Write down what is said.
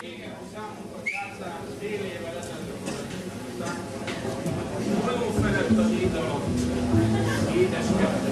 Igen, számunkat játszál, fél évvel ezelőtt. Nagyon felett az idalom. Édes kettő.